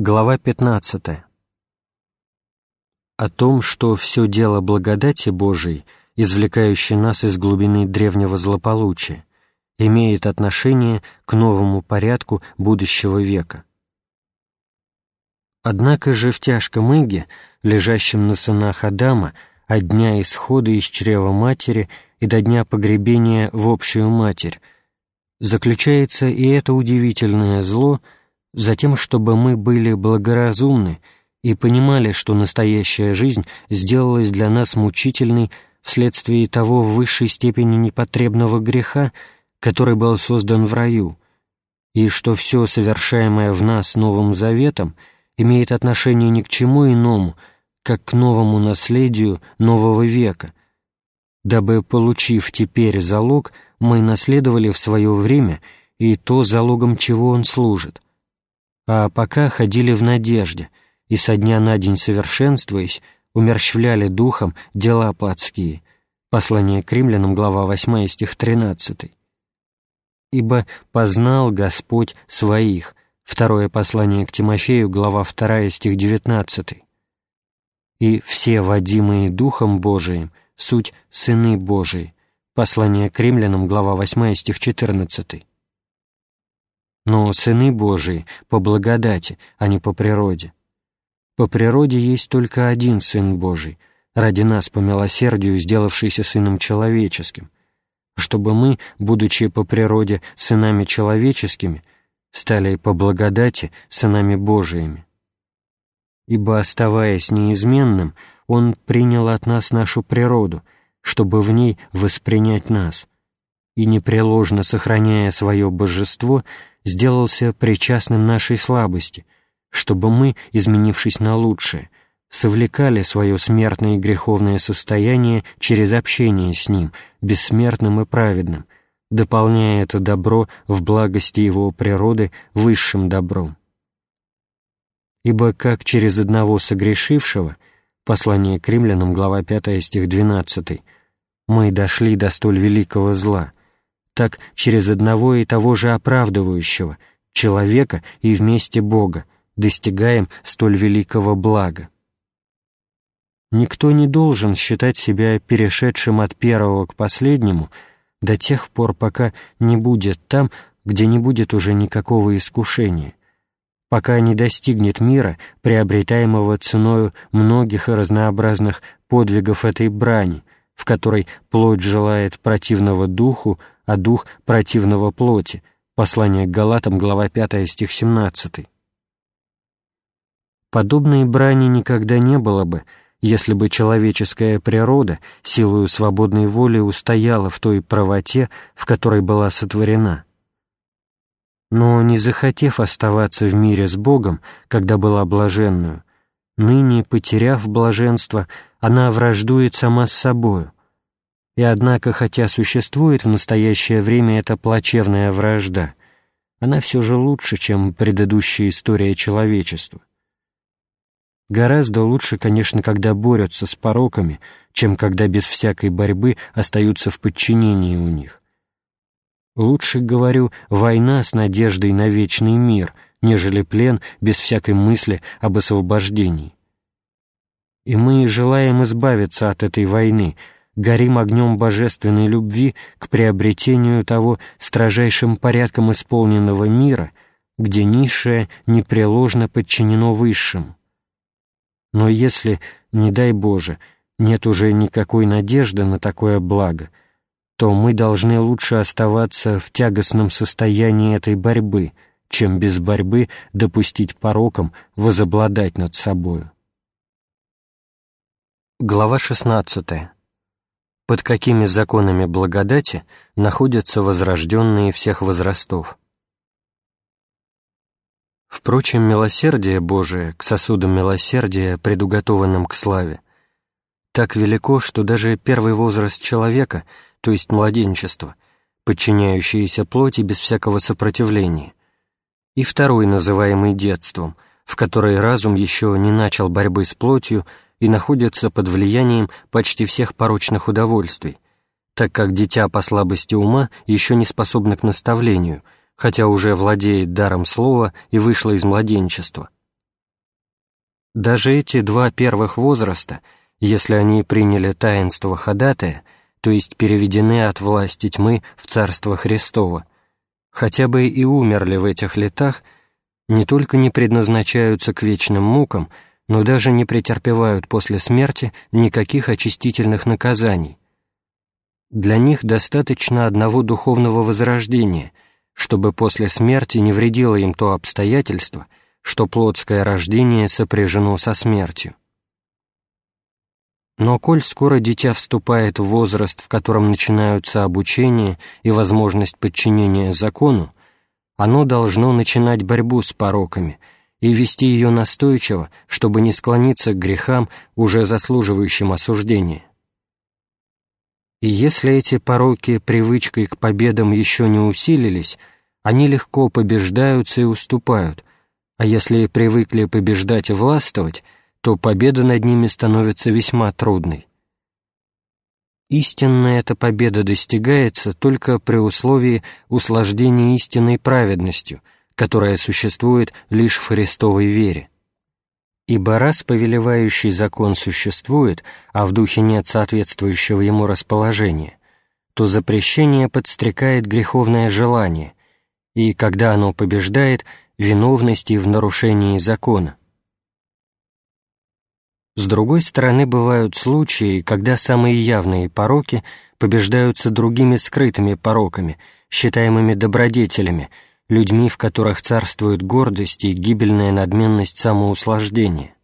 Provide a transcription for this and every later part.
Глава 15. О том, что все дело благодати Божией, извлекающей нас из глубины древнего злополучия, имеет отношение к новому порядку будущего века. Однако же в тяжком иге, лежащем на сынах Адама, от дня исхода из чрева матери и до дня погребения в общую матерь, заключается и это удивительное зло — затем, чтобы мы были благоразумны и понимали, что настоящая жизнь сделалась для нас мучительной вследствие того в высшей степени непотребного греха, который был создан в раю, и что все совершаемое в нас Новым Заветом имеет отношение ни к чему иному, как к новому наследию нового века, дабы, получив теперь залог, мы наследовали в свое время и то залогом чего он служит — а пока ходили в надежде и со дня на день совершенствуясь, умерщвляли духом дела плотские. Послание к римлянам, глава 8, стих 13. «Ибо познал Господь своих» Второе послание к Тимофею, глава 2, стих 19. «И все водимые Духом Божиим, суть сыны Божии». Послание к римлянам, глава 8, стих 14 но сыны Божии по благодати, а не по природе. По природе есть только один Сын Божий, ради нас по милосердию сделавшийся Сыном Человеческим, чтобы мы, будучи по природе сынами человеческими, стали по благодати сынами Божиими. Ибо, оставаясь неизменным, Он принял от нас нашу природу, чтобы в ней воспринять нас, и, непреложно сохраняя свое божество, сделался причастным нашей слабости, чтобы мы, изменившись на лучшее, совлекали свое смертное и греховное состояние через общение с Ним, бессмертным и праведным, дополняя это добро в благости Его природы высшим добром. Ибо как через одного согрешившего, послание к римлянам, глава 5, стих 12, мы дошли до столь великого зла — так через одного и того же оправдывающего, человека и вместе Бога, достигаем столь великого блага. Никто не должен считать себя перешедшим от первого к последнему до тех пор, пока не будет там, где не будет уже никакого искушения, пока не достигнет мира, приобретаемого ценою многих и разнообразных подвигов этой брани, в которой плоть желает противного духу, а дух противного плоти. Послание к Галатам, глава 5, стих 17. Подобной брани никогда не было бы, если бы человеческая природа силою свободной воли устояла в той правоте, в которой была сотворена. Но, не захотев оставаться в мире с Богом, когда была блаженную, ныне, потеряв блаженство, она враждует сама с собою, и однако, хотя существует в настоящее время эта плачевная вражда, она все же лучше, чем предыдущая история человечества. Гораздо лучше, конечно, когда борются с пороками, чем когда без всякой борьбы остаются в подчинении у них. Лучше, говорю, война с надеждой на вечный мир, нежели плен без всякой мысли об освобождении. И мы желаем избавиться от этой войны — горим огнем божественной любви к приобретению того строжайшим порядком исполненного мира, где низшее непреложно подчинено высшим. Но если, не дай Боже, нет уже никакой надежды на такое благо, то мы должны лучше оставаться в тягостном состоянии этой борьбы, чем без борьбы допустить пороком возобладать над собою. Глава шестнадцатая под какими законами благодати находятся возрожденные всех возрастов. Впрочем, милосердие Божие к сосудам милосердия, предуготованным к славе, так велико, что даже первый возраст человека, то есть младенчество, подчиняющееся плоти без всякого сопротивления, и второй, называемый детством, в которой разум еще не начал борьбы с плотью, и находятся под влиянием почти всех порочных удовольствий, так как дитя по слабости ума еще не способно к наставлению, хотя уже владеет даром слова и вышло из младенчества. Даже эти два первых возраста, если они приняли таинство ходатая, то есть переведены от власти тьмы в Царство Христово, хотя бы и умерли в этих летах, не только не предназначаются к вечным мукам, но даже не претерпевают после смерти никаких очистительных наказаний. Для них достаточно одного духовного возрождения, чтобы после смерти не вредило им то обстоятельство, что плотское рождение сопряжено со смертью. Но коль скоро дитя вступает в возраст, в котором начинаются обучение и возможность подчинения закону, оно должно начинать борьбу с пороками и вести ее настойчиво, чтобы не склониться к грехам, уже заслуживающим осуждения. И если эти пороки привычкой к победам еще не усилились, они легко побеждаются и уступают, а если привыкли побеждать и властвовать — то победа над ними становится весьма трудной. Истинная эта победа достигается только при условии услаждения истинной праведностью, которая существует лишь в Христовой вере. Ибо раз повелевающий закон существует, а в духе нет соответствующего ему расположения, то запрещение подстрекает греховное желание, и когда оно побеждает, виновность и в нарушении закона. С другой стороны, бывают случаи, когда самые явные пороки побеждаются другими скрытыми пороками, считаемыми добродетелями, людьми, в которых царствует гордость и гибельная надменность самоуслаждения.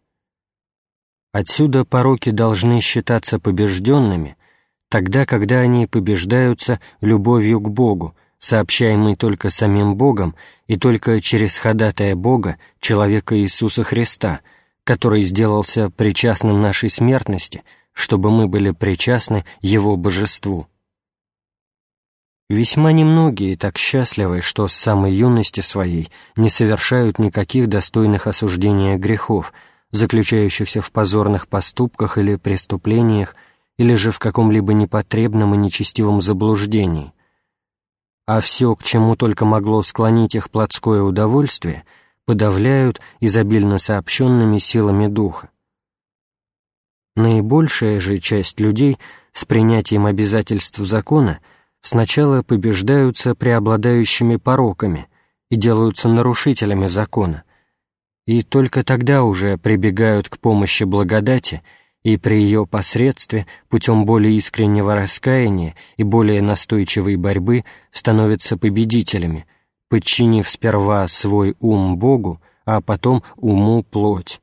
Отсюда пороки должны считаться побежденными, тогда, когда они побеждаются любовью к Богу, сообщаемой только самим Богом и только через ходатая Бога, человека Иисуса Христа – который сделался причастным нашей смертности, чтобы мы были причастны Его божеству. Весьма немногие так счастливы, что с самой юности своей не совершают никаких достойных осуждения грехов, заключающихся в позорных поступках или преступлениях, или же в каком-либо непотребном и нечестивом заблуждении. А все, к чему только могло склонить их плотское удовольствие — подавляют изобильно сообщенными силами духа. Наибольшая же часть людей с принятием обязательств закона сначала побеждаются преобладающими пороками и делаются нарушителями закона, и только тогда уже прибегают к помощи благодати и при ее посредстве путем более искреннего раскаяния и более настойчивой борьбы становятся победителями – подчинив сперва свой ум Богу, а потом уму плоть.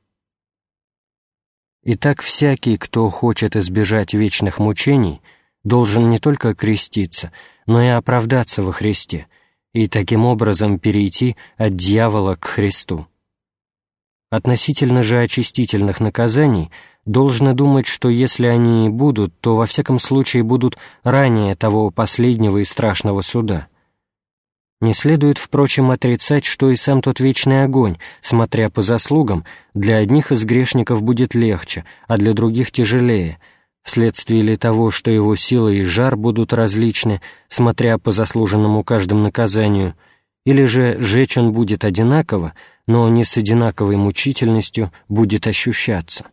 Итак, всякий, кто хочет избежать вечных мучений, должен не только креститься, но и оправдаться во Христе и таким образом перейти от дьявола к Христу. Относительно же очистительных наказаний должно думать, что если они и будут, то во всяком случае будут ранее того последнего и страшного суда – не следует, впрочем, отрицать, что и сам тот вечный огонь, смотря по заслугам, для одних из грешников будет легче, а для других тяжелее, вследствие ли того, что его сила и жар будут различны, смотря по заслуженному каждому наказанию, или же жечь он будет одинаково, но не с одинаковой мучительностью будет ощущаться.